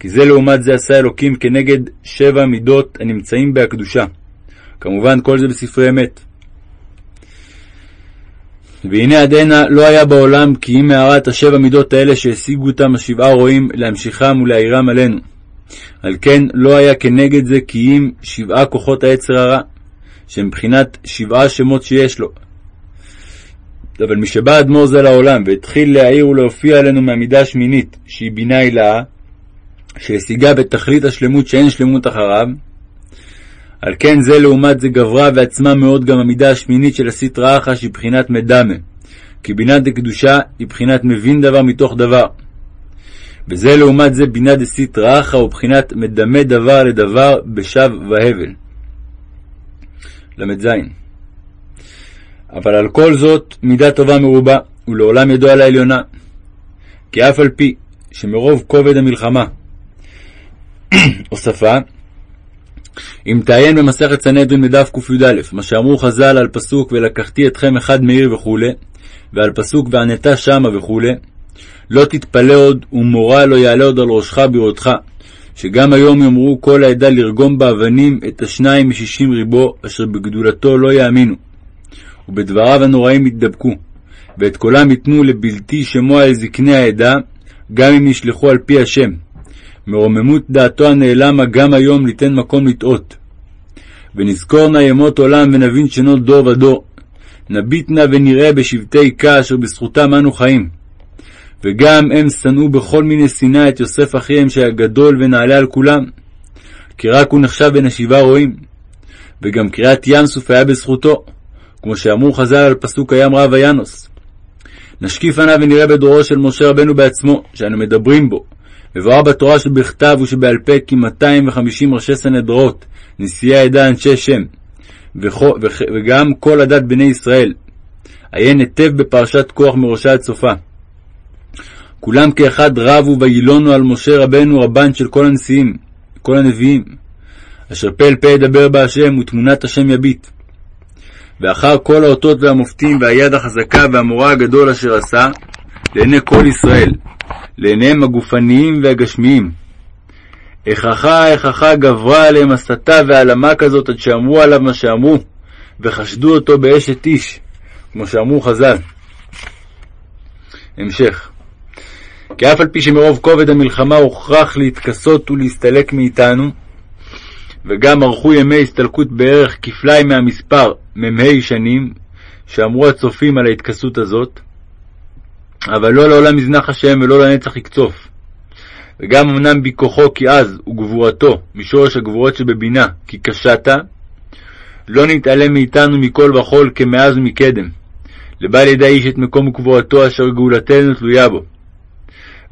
כי זה לעומת זה עשה אלוקים כנגד שבע מידות הנמצאים בהקדושה. כמובן כל זה בספרי אמת. והנה עדנה לא היה בעולם כי אם מערת השבע מידות האלה שהשיגו אותם השבעה רועים להמשיכם ולהעירם עלינו. על כן לא היה כנגד זה כי אם שבעה כוחות העצר הרע, שהם מבחינת שבעה שמות שיש לו. אבל משבא אדמו"ר זה לעולם והתחיל להעיר ולהופיע עלינו מהמידה השמינית, שהיא בינה הילאה, שהשיגה בתכלית השלמות שאין שלמות אחריו, על כן זה לעומת זה גברה ועצמה מאוד גם המידה השמינית של הסטרא אחא שהיא בחינת מדמה, כי בינה דקדושה היא בחינת מבין דבר מתוך דבר. וזה לעומת זה בינה דסטרא אחא הוא בחינת מדמה דבר לדבר בשב והבל. ל"ז אבל על כל זאת מידה טובה מרובה, ולעולם ידוע על העליונה. כי אף על פי שמרוב כובד המלחמה הוספה, אם תעיין במסכת סנהדרין בדף קי"א, מה שאמרו חז"ל על פסוק ולקחתי אתכם אחד מעיר וכו', ועל פסוק וענתה שמה וכו', לא תתפלא עוד ומורא לא יעלה עוד על ראשך בראותך, שגם היום יאמרו כל העדה לרגום באבנים את השניים משישים ריבו, אשר בגדולתו לא יאמינו. ובדבריו הנוראים יתדבקו, ואת קולם ייתנו לבלתי שמוע אל זקני העדה, גם אם נשלחו על פי השם. מרוממות דעתו הנעלמה גם היום ליתן מקום לטעות. ונזכור נא ימות עולם ונבין שנות דור ודור. נביט נא ונראה בשבטי כה אשר בזכותם אנו חיים. וגם הם שנאו בכל מיני שנאה את יוסף אחיהם שהיה גדול ונעלה על כולם. כי רק הוא נחשב בין השבעה רועים. וגם קריאת ים סוף היה בזכותו, כמו שאמרו חז"ל על פסוק הים רב הינוס. נשקיף עליו ונראה בדורו של משה רבנו בעצמו, שאנו מדברים בו, מבואר בתורה שבכתב ושבעל פה כ-250 ראשי סנהדרות, נשיאי העדה אנשי שם, וגם כל הדת בני ישראל. עיין היטב בפרשת כוח מראשה עד סופה. כולם כאחד רבו וילונו על משה רבנו רבן של כל הנשיאים, כל הנביאים, אשר פה אל פה ידבר בה השם ותמונת השם יביט. ואחר כל האותות והמופתים והיד החזקה והמורא הגדול אשר עשה, לעיני כל ישראל, לעיניהם הגופניים והגשמיים. איככה איככה גברה עליהם הסתה והעלמה כזאת עד שאמרו עליו מה שאמרו, וחשדו אותו באשת איש, כמו שאמרו חז"ל. המשך כי אף על פי שמרוב כובד המלחמה הוכרח להתכסות ולהסתלק מאיתנו, וגם ארכו ימי הסתלקות בערך כפליים מהמספר מ"ה שנים, שאמרו הצופים על ההתכסות הזאת, אבל לא לעולם יזנח השם ולא לנצח יקצוף. וגם אמנם בכוחו כי אז וגבורתו, משורש הגבורות שבבינה, כי קשתה, לא נתעלם מאיתנו מכל וכול כמאז ומקדם. לבעל ידע איש את מקום גבורתו אשר גאולתנו תלויה בו.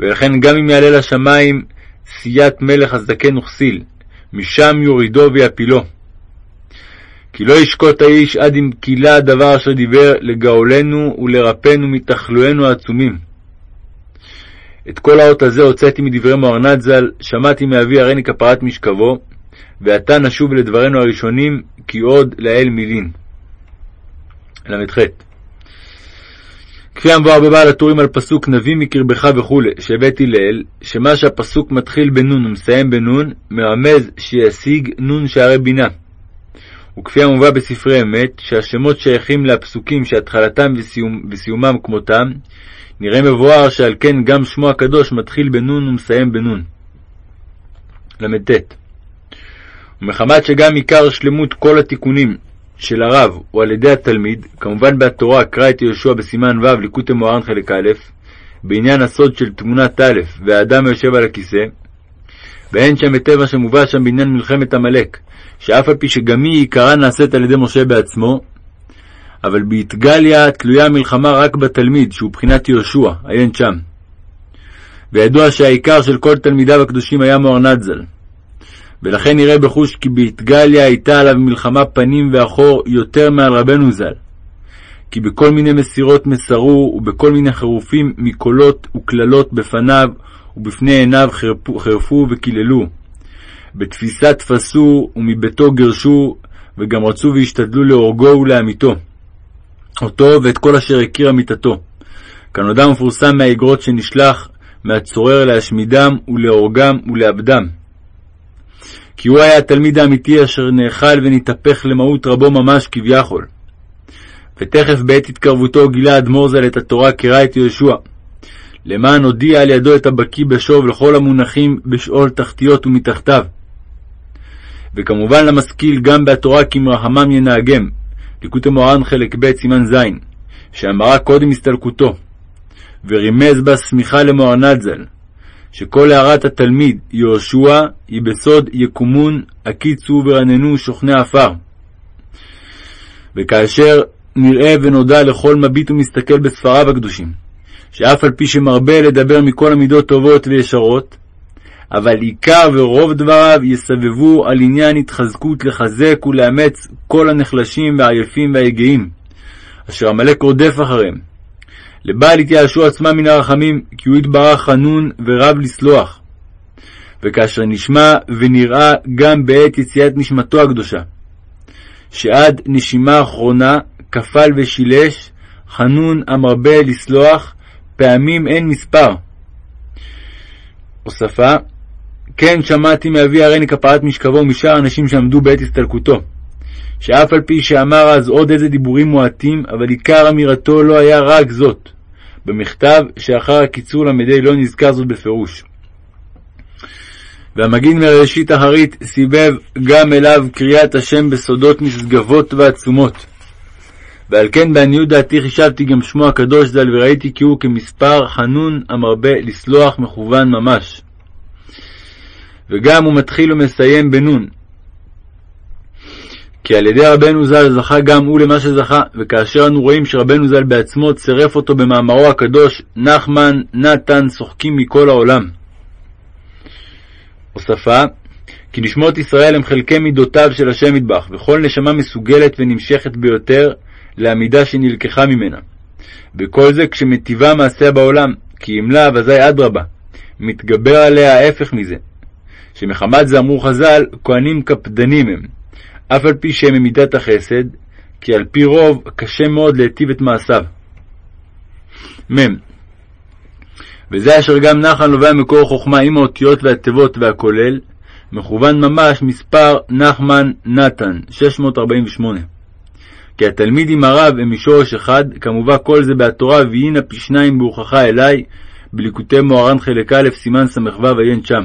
ולכן גם אם יעלה לשמיים סיית מלך הזקן וכסיל, משם יורידו ויפילו. כי לא ישקוט האיש עד אם כילה הדבר אשר דיבר לגאולנו ולרפאנו מתחלואינו העצומים. את כל האות הזה הוצאתי מדברי מוהרנת ז"ל, שמעתי מאבי הריני כפרת משכבו, ועתה נשוב לדברינו הראשונים, כי עוד לאל מילין. ל"ח כפי המבואר בבעל הטורים על פסוק נביא מקרבך וכו', שהבאתי לאל, שמה שהפסוק מתחיל בנון ומסיים בנון, מרמז שישיג נון שערי בינה. וכפי המובא בספרי אמת, שהשמות שייכים לפסוקים שהתחלתם וסיום, וסיומם כמותם, נראה מבואר שעל כן גם שמו הקדוש מתחיל בנון ומסיים בנון. ל"ט ומחמת שגם עיקר שלמות כל התיקונים של הרב הוא על ידי התלמיד, כמובן בתורה קרא את יהושע בסימן ו' ליקוטי מוהר"ן חלק א', בעניין הסוד של תמונת א' והאדם היושב על הכיסא, ואין שם היטב מה שמובא שם בעניין מלחמת עמלק, שאף על פי שגם היא עיקרה נעשית על ידי משה בעצמו, אבל באתגליה תלויה המלחמה רק בתלמיד, שהוא בחינת יהושע, עיין שם. וידוע שהעיקר של כל תלמידיו הקדושים היה מוהרנת ז"ל. ולכן נראה בחוש כי באתגליה הייתה עליו מלחמה פנים ואחור יותר מעל רבנו ז"ל. כי בכל מיני מסירות מסרו, ובכל מיני חירופים מקולות וקללות בפניו ובפני עיניו חרפו, חרפו וקיללו. בתפיסה תפסו ומביתו גירשו, וגם רצו והשתדלו להורגו ולהמיתו. אותו ואת כל אשר הכיר אמיתתו. כנודע מפורסם מהאגרות שנשלח מהצורר להשמידם ולהורגם ולאבדם. כי הוא היה התלמיד האמיתי אשר נאכל ונתהפך למהות רבו ממש כביכול. ותכף בעת התקרבותו גילה אדמו"ר ז"ל את התורה קרא את יהושע, למען הודיע על ידו את הבקיא בשוב לכל המונחים בשאול תחתיות ומתחתיו. וכמובן למשכיל גם בתורה כי מרחמם ינהגם, ליקוטי מוהר"ן חלק ב' סימן ז', שאמרה קודם הסתלקותו, ורימז בה שמיכה למוהרנת ז"ל, שכל הערת התלמיד יהושע היא בסוד יקומון הקיצו ורננו שוכני עפר. וכאשר נראה ונודע לכל מביט ומסתכל בספריו הקדושים, שאף על פי שמרבה לדבר מכל המידות טובות וישרות, אבל עיקר ורוב דבריו יסבבו על עניין התחזקות לחזק ולאמץ כל הנחלשים והעייפים והיגעים, אשר עמלק רודף אחריהם, לבל יתייאשו עצמם מן הרחמים, כי הוא יתברך חנון ורב לסלוח. וכאשר נשמע ונראה גם בעת יציאת נשמתו הקדושה, שעד נשימה אחרונה כפל ושילש, חנון המרבה לסלוח, פעמים אין מספר. הוספה כן שמעתי מאבי הריני כפרת משכבו ומשאר האנשים שעמדו בעת הסתלקותו, שאף על פי שאמר אז עוד איזה דיבורים מועטים, אבל עיקר אמירתו לא היה רק זאת. במכתב שאחר הקיצור למדי לא נזכר זאת בפירוש. והמגיד מראשית אחרית סיבב גם אליו קריאת השם בסודות נשגבות ועצומות. ועל כן בעניות דעתי חישבתי גם שמו הקדוש ז"ל וראיתי כי הוא כמספר חנון המרבה לסלוח מכוון ממש. וגם הוא מתחיל ומסיים בנון. כי על ידי רבנו ז"ל זכה גם הוא למה שזכה, וכאשר אנו רואים שרבנו ז"ל בעצמו צירף אותו במאמרו הקדוש, נחמן, נתן, שוחקים מכל העולם. הוספה כי נשמות ישראל הם חלקי מידותיו של השם מטבח, וכל נשמה מסוגלת ונמשכת ביותר לעמידה שנלקחה ממנה. וכל זה כשמטיבה מעשיה בעולם, כי לאו אזי אדרבה, מתגבר עליה ההפך מזה. שמחמת זה אמרו חז"ל, כהנים קפדנים הם, אף על פי שהם ממידת החסד, כי על פי רוב קשה מאוד להיטיב את מעשיו. מ. וזה אשר גם נחל נובע מקור חוכמה עם האותיות והתיבות והכולל, מכוון ממש מספר נחמן נתן, 648. כי התלמיד עם הרב הם משורש אחד, כמובן כל זה בהתורה, והנה פי שניים בהוכחה אלי, בליקוטי מוהר"ן חלק א', סימן ס"ו עיין שם.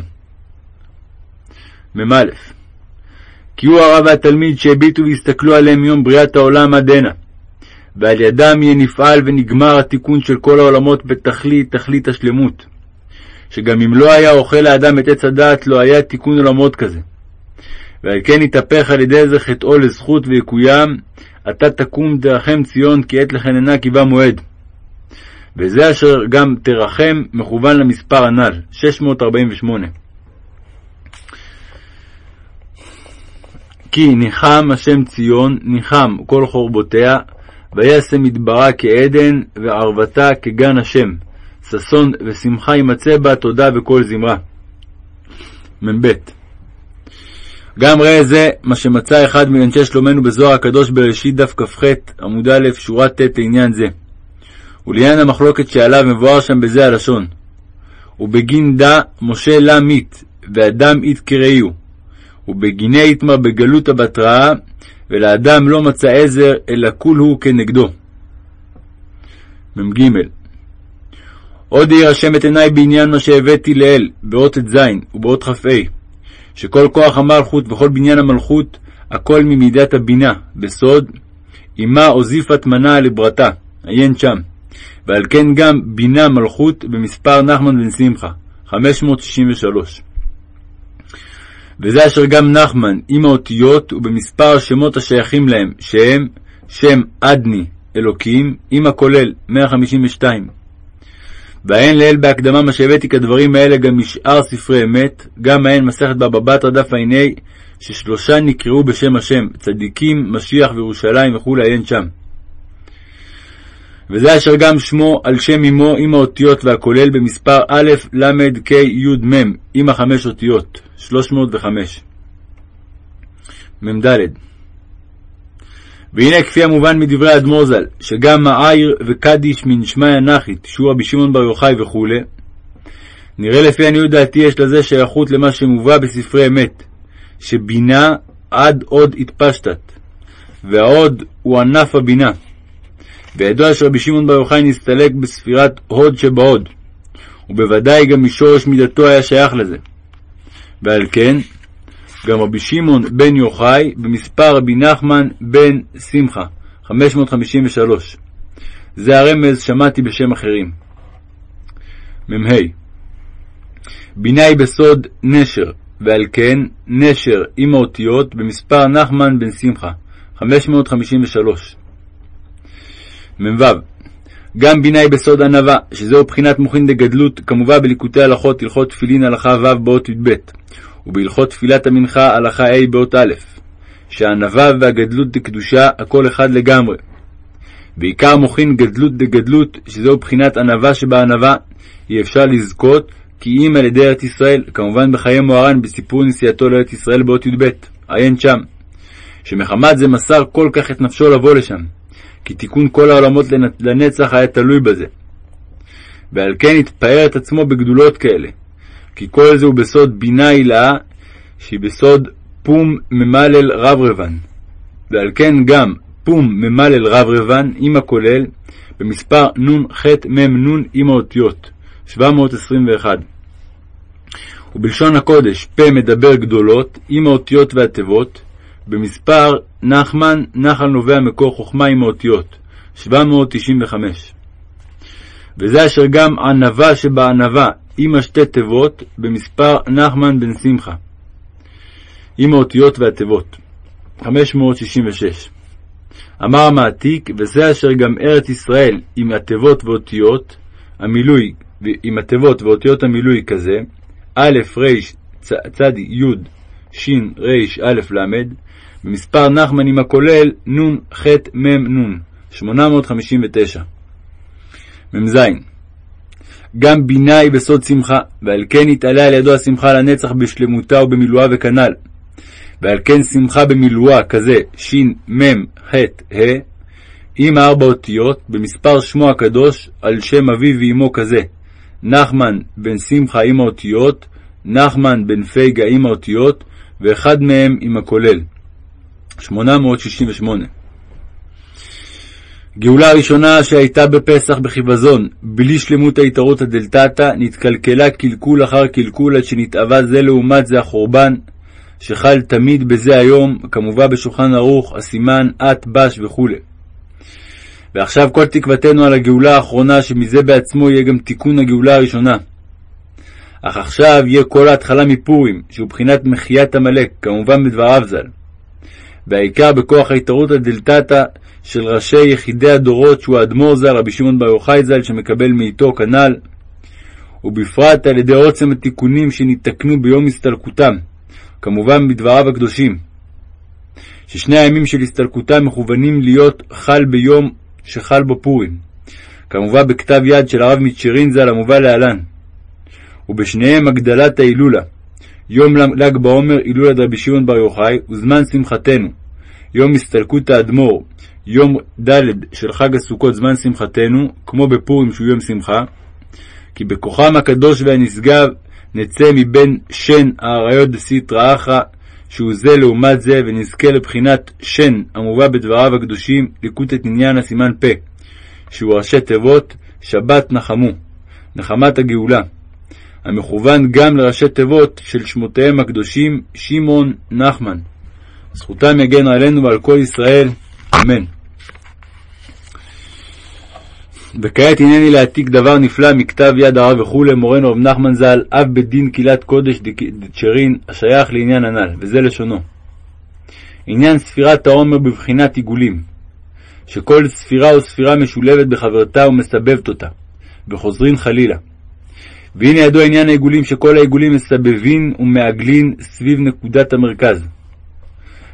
מ"א כי הוא הרב והתלמיד שהביטו והסתכלו עליהם מיום בריאת העולם עד הנה, ועל ידם יהיה נפעל ונגמר התיקון של כל העולמות בתכלית, תכלית השלמות. שגם אם לא היה אוכל האדם את עץ הדעת, לא היה תיקון עולמות כזה. ועל כן יתהפך על ידי זה חטאו לזכות ויקוים, אתה תקום תרחם ציון, כי עת לכן אינה קיבה מועד. וזה אשר גם תרחם מכוון למספר הנ"ל, 648. כי ניחם השם ציון, ניחם כל חורבותיה, ויעשה מדברה כעדן, וערבתה כגן השם. ששון ושמחה יימצא בה תודה וכל זמרה. מ"ב גם ראה זה מה שמצא אחד מאנשי שלומנו בזוהר הקדוש בראשית דף כ"ח עמוד א' שורה ט' לעניין זה. ולעניין המחלוקת שעליו מבואר שם בזה הלשון. ובגין דא משה לה מית, ואדם אית כראיהו. ובגיני איתמר בגלותא בתראה, ולאדם לא מצא עזר, אלא כול הוא כנגדו. מ"ג עוד יירשם את עיני בעניין מה שהבאתי לאל, באות ט"ז ובאות כ"ה, שכל כוח המלכות וכל בניין המלכות, הכל ממידת הבינה, בסוד, עמה הוזיפת מנה לברתה, עיין שם. ועל כן גם בינה מלכות במספר נחמן בן שמחה, 563. וזה אשר גם נחמן עם האותיות ובמספר השמות השייכים להם, שהם שם אדני, אלוקים, עם הכולל, 152. והאין לאל בהקדמה מה שהבאתי כדברים האלה גם משאר ספרי אמת, גם האין מסכת בבא בתרא דף ע"ה, ששלושה נקראו בשם השם, צדיקים, משיח וירושלים וכולי עיין שם. וזה אשר גם שמו על שם אמו עם האותיות והכולל במספר א', ל', כ', י', מ', עם החמש אותיות, 305. מ"ד והנה כפי המובן מדברי האדמו"ר ז"ל, שגם מעיר וקדיש מן שמיא נחית, שהוא רבי שמעון בר יוחאי וכו', נראה לפי עניות דעתי יש לזה שייכות למה שמובא בספרי אמת, שבינה עד עוד התפשטת, והעוד הוא ענף הבינה. וידוע שרבי שמעון בר יוחאי נסתלק בספירת הוד שבהוד, ובוודאי גם משורש מידתו היה שייך לזה. ועל כן, גם רבי שמעון בן יוחאי במספר רבי נחמן בן שמחה, 553. זה הרמז שמעתי בשם אחרים. מ"ה בינה בסוד נשר, ועל כן נשר עם האותיות במספר נחמן בן שמחה, 553. מ"ו גם בינה בסוד ענווה, שזהו בחינת מוחין דגדלות, כמובן בליקוטי הלכות הלכות תפילין הלכה ו' באות י"ב, ובהלכות תפילת המנחה הלכה ה' באות א', שהענווה והגדלות דקדושה הכל אחד לגמרי. בעיקר מוחין גדלות דגדלות, שזהו בחינת ענווה שבענווה, אי אפשר לזכות, כי אם על ידי ארץ ישראל, כמובן בחיי מוהר"ן בסיפור נסיעתו לארץ ישראל באות י"ב, עיין שם, שמחמת זה מסר כל כך את נפשו לבוא לשם, כי תיקון כל העולמות לנצח היה תלוי בזה. ועל כן התפאר את עצמו בגדולות כאלה. כי כל זה הוא בסוד בינה הילאה, שהיא בסוד פום ממלל רב רבן. ועל כן גם פום ממלל רב רבן עם הכולל במספר נ"ח מ"נ עם האותיות, 721. ובלשון הקודש פה מדבר גדולות עם האותיות והתיבות, במספר נחמן נחל נובע מקור חוכמה עם האותיות, 795. וזה אשר גם ענווה שבענווה עם השתי תיבות במספר נחמן בן שמחה, עם האותיות והתיבות, 566. אמר המעתיק, וזה אשר גם ארץ ישראל עם התיבות ואותיות, המילוי עם התיבות ואותיות המילוי כזה, א' ר' צ י ש ר' א' ל', במספר נחמנים הכולל נ' ח' מ' נ', 859. מ"ז גם בינה היא בסוד שמחה, ועל כן יתעלה על ידו השמחה לנצח בשלמותה ובמילואה וכנ"ל. ועל כן שמחה במילואה כזה ש מ ח ה עם ארבע אותיות במספר שמו הקדוש על שם אביו ואמו כזה נחמן בן שמחה עם האותיות, נחמן בן פייגה עם האותיות, ואחד מהם עם הכולל. 868 גאולה הראשונה שהייתה בפסח בחיבזון, בלי שלמות ההתערות הדלתתא, נתקלקלה קלקול אחר קלקול עד שנתאווה זה לעומת זה החורבן, שחל תמיד בזה היום, כמובן בשולחן ערוך, הסימן, את, בש וכו'. ועכשיו כל תקוותנו על הגאולה האחרונה, שמזה בעצמו יהיה גם תיקון הגאולה הראשונה. אך עכשיו יהיה כל ההתחלה מפורים, שהוא בחינת מחיית עמלק, כמובן בדבריו ז"ל. והעיקר בכוח ההתערות הדלתתא של ראשי יחידי הדורות, שהוא האדמו"ר ז"ל, רבי שמעון בר יוחאי ז"ל, שמקבל מאיתו כנ"ל, ובפרט על ידי עוצם התיקונים שניתקנו ביום הסתלקותם, כמובן בדבריו הקדושים, ששני הימים של הסתלקותם מכוונים להיות חל ביום שחל בו פורים, כמובן בכתב יד של הרב מצ'רין ז"ל המובא להלן, ובשניהם הגדלת ההילולה, יום ל"ג בעומר הילולת רבי שמעון בר יוחאי וזמן שמחתנו, יום הסתלקות האדמו"ר, יום ד' של חג הסוכות זמן שמחתנו, כמו בפורים שהוא יום שמחה, כי בכוחם הקדוש והנשגב נצא מבין שן האריות דסיטרא אחרא, שהוא זה לעומת זה, ונזכה לבחינת שן המובא בדבריו הקדושים, ליקוט את עניין הסימן פה, שהוא ראשי תיבות שבת נחמו, נחמת הגאולה, המכוון גם לראשי תיבות של שמותיהם הקדושים שמעון נחמן. זכותם יגן עלינו ועל כל ישראל, אמן. וכעת הנני להעתיק דבר נפלא מכתב יד הרב וכולי, מורנו רב נחמן ז"ל, אב בית דין קהילת קודש דצ'רין, השייך לעניין הנ"ל, וזה לשונו. עניין ספירת העומר בבחינת עיגולים, שכל ספירה או ספירה משולבת בחברתה ומסבבת אותה, וחוזרין חלילה. והנה ידוע עניין העיגולים שכל העיגולים מסבבין ומעגלין סביב נקודת המרכז.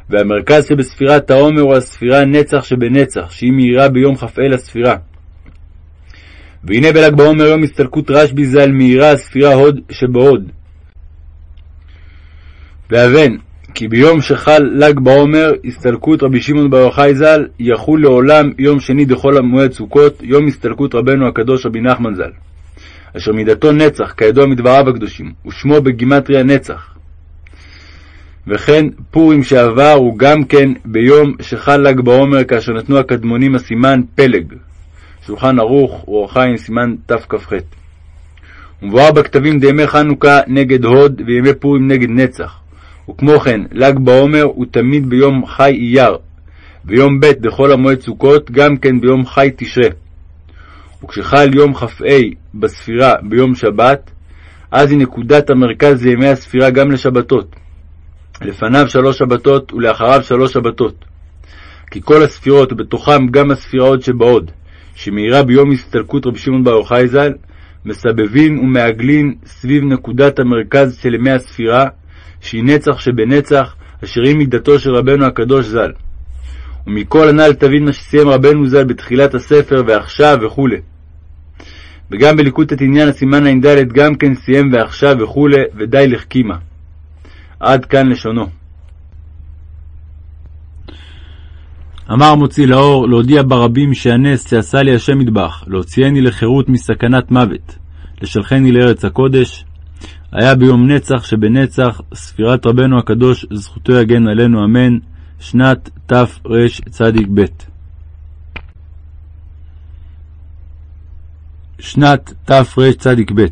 והמרכז שבספירת העומר הוא הספירה הנצח שבנצח, שהיא מאירה ביום כ"ה לספירה. והנה בל"ג בעומר יום הסתלקות רשב"י ז"ל מאירה הספירה הוד שבהוד. והבן, כי ביום שחל ל"ג בעומר הסתלקות רבי שמעון בר יוחאי ז"ל, יחול לעולם יום שני דחול המועד סוכות, יום הסתלקות רבנו הקדוש רבי נחמן ז"ל. אשר מידתו נצח, כידוע מדבריו הקדושים, ושמו בגימטריה נצח. וכן פורים שעבר הוא גם כן ביום שחל ל"ג בעומר, כאשר נתנו הקדמונים הסימן פלג, שולחן ערוך ואור חיים סימן תכ"ח. ומבואר בכתבים דימי חנוכה נגד הוד וימי פורים נגד נצח. וכמו כן, ל"ג בעומר הוא תמיד ביום חי אייר, ויום ב' דחול המועד סוכות גם כן ביום חי תשרה. וכשחל יום כ"ה בספירה ביום שבת, אז היא נקודת המרכז לימי הספירה גם לשבתות. לפניו שלוש שבתות ולאחריו שלוש שבתות. כי כל הספירות, ובתוכם גם הספירות שבעוד, שמאירה ביום הסתלקות רבי שמעון בר יוחאי ז"ל, מסבבין ומעגלין סביב נקודת המרכז של ימי הספירה, שהיא נצח שבנצח, אשר היא מידתו של רבנו הקדוש ז"ל. ומכל הנ"ל תבין מה שסיים רבנו ז"ל בתחילת הספר ועכשיו וכו'. וגם בליקוט עניין הסימן ע"ד גם כן סיים ועכשיו וכו', ודי לחכימה. עד כאן לשונו. אמר מוציא לאור, להודיע ברבים שהנס שעשה לי השם מטבח, להוציאני לחירות מסכנת מוות, לשלחני לארץ הקודש, היה ביום נצח שבנצח, ספירת רבנו הקדוש, זכותו יגן עלינו אמן, שנת תרצ"ב. שנת תרצ"ב